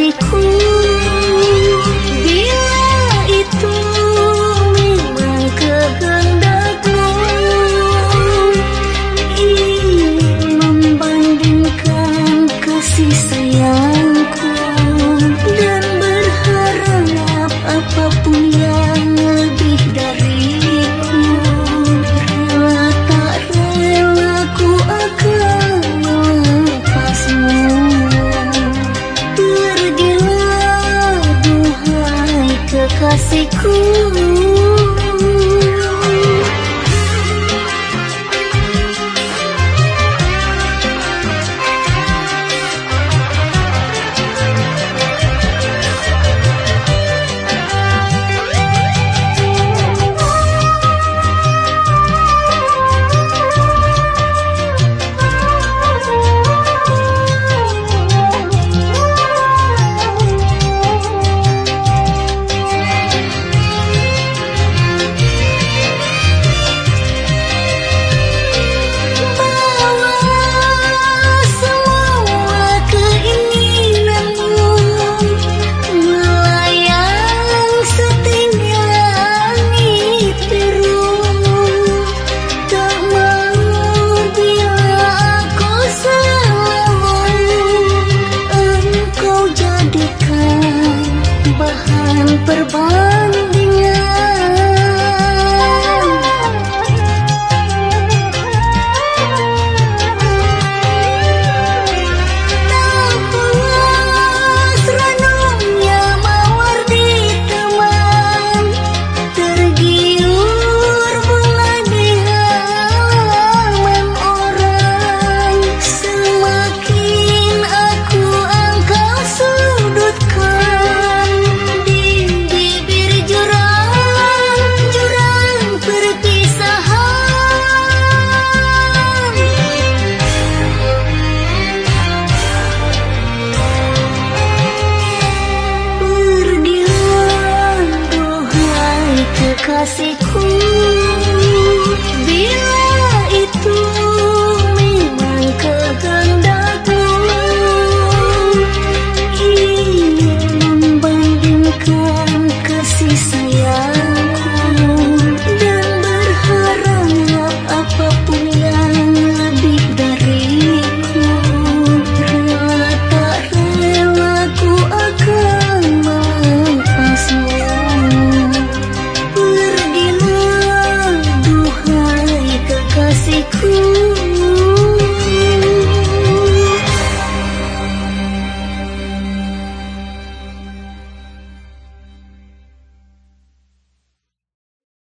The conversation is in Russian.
You. Bahan perbandingan kasih